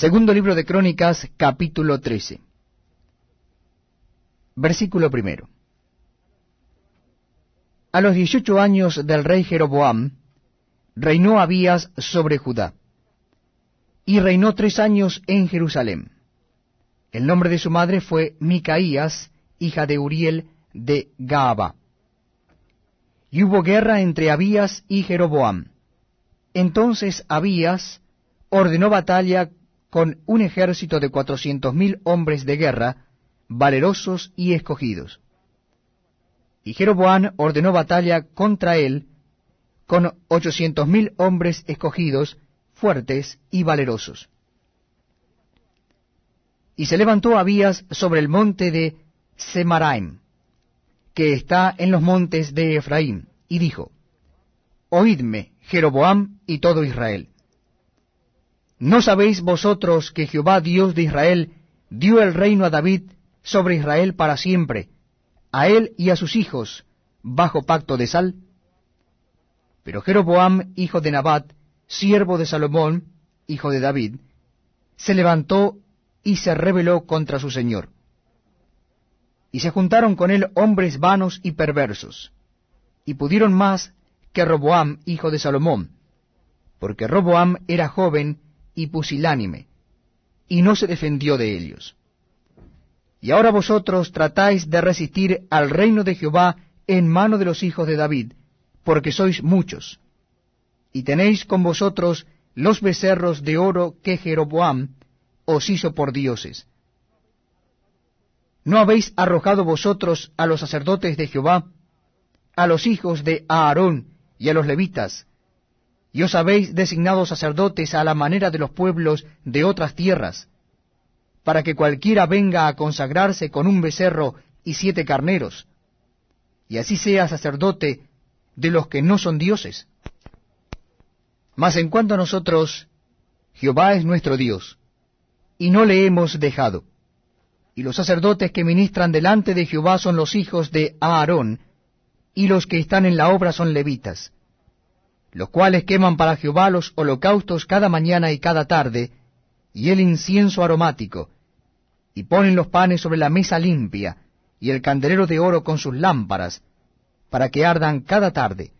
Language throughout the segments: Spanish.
Segundo libro de Crónicas, capítulo 13. Versículo primero. A los dieciocho años del rey Jeroboam, reinó Abías sobre Judá, y reinó tres años en Jerusalén. El nombre de su madre fue Micaías, hija de Uriel de Gaaba. Y hubo guerra entre Abías y Jeroboam. Entonces Abías ordenó batalla con un ejército de cuatrocientos mil hombres de guerra, valerosos y escogidos. Y Jeroboam ordenó batalla contra él con ochocientos mil hombres escogidos, fuertes y valerosos. Y se levantó Abías sobre el monte de Semaraim, que está en los montes de Efraín, y dijo, Oídme, Jeroboam y todo Israel. ¿No sabéis vosotros que Jehová Dios de Israel dio el reino a David sobre Israel para siempre, a él y a sus hijos, bajo pacto de sal? Pero Jeroboam, hijo de Nabat, siervo de Salomón, hijo de David, se levantó y se rebeló contra su señor. Y se juntaron con él hombres vanos y perversos, y pudieron más que Roboam, hijo de Salomón, porque Roboam era joven y pusilánime, y no se defendió de ellos. Y ahora vosotros tratáis de resistir al reino de Jehová en mano de los hijos de David, porque sois muchos, y tenéis con vosotros los becerros de oro que Jeroboam os hizo por dioses. ¿No habéis arrojado vosotros a los sacerdotes de Jehová, a los hijos de Aarón y a los levitas, y os habéis designado sacerdotes a la manera de los pueblos de otras tierras, para que cualquiera venga a consagrarse con un becerro y siete carneros, y así sea sacerdote de los que no son dioses. Mas en cuanto a nosotros, Jehová es nuestro Dios, y no le hemos dejado. Y los sacerdotes que ministran delante de Jehová son los hijos de Aarón, y los que están en la obra son levitas, los cuales queman para Jehová los holocaustos cada mañana y cada tarde, y el incienso aromático, y ponen los panes sobre la mesa limpia, y el candelero de oro con sus lámparas, para que ardan cada tarde.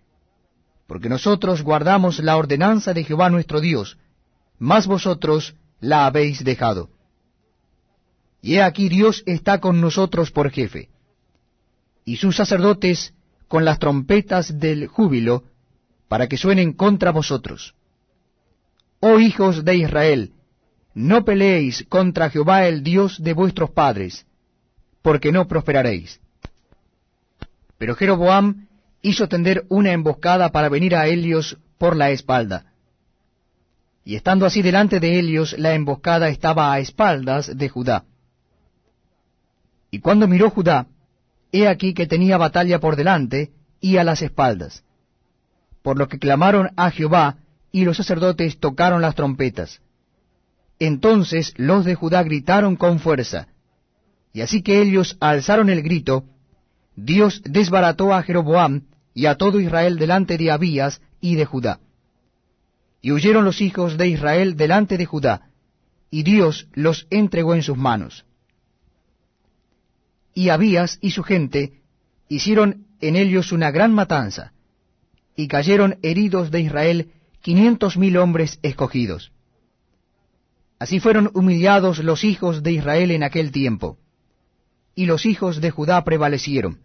Porque nosotros guardamos la ordenanza de Jehová nuestro Dios, mas vosotros la habéis dejado. Y he aquí Dios está con nosotros por jefe, y sus sacerdotes con las trompetas del júbilo, para que suenen contra vosotros. Oh hijos de Israel, no peleéis contra Jehová el Dios de vuestros padres, porque no prosperaréis. Pero Jeroboam hizo tender una emboscada para venir a Helios por la espalda. Y estando así delante de Helios, la emboscada estaba a espaldas de Judá. Y cuando miró Judá, he aquí que tenía batalla por delante y a las espaldas por lo que clamaron a Jehová, y los sacerdotes tocaron las trompetas. Entonces los de Judá gritaron con fuerza, y así que ellos alzaron el grito, Dios desbarató a Jeroboam y a todo Israel delante de Abías y de Judá. Y huyeron los hijos de Israel delante de Judá, y Dios los entregó en sus manos. Y Abías y su gente hicieron en ellos una gran matanza, y cayeron heridos de Israel quinientos mil hombres escogidos. Así fueron humillados los hijos de Israel en aquel tiempo, y los hijos de Judá prevalecieron,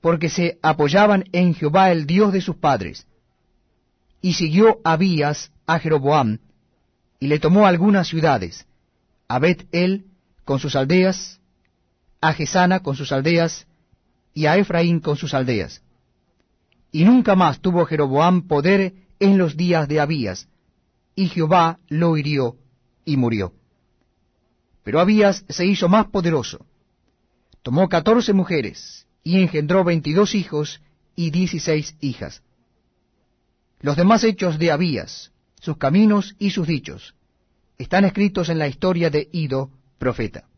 porque se apoyaban en Jehová el Dios de sus padres. Y siguió Abías a Jeroboam, y le tomó algunas ciudades, a Bet-El con sus aldeas, a Gesana con sus aldeas, y a Efraín con sus aldeas y nunca más tuvo Jeroboam poder en los días de Abías, y Jehová lo hirió y murió. Pero Abías se hizo más poderoso. Tomó catorce mujeres, y engendró veintidós hijos y dieciséis hijas. Los demás hechos de Abías, sus caminos y sus dichos, están escritos en la historia de Ido, profeta.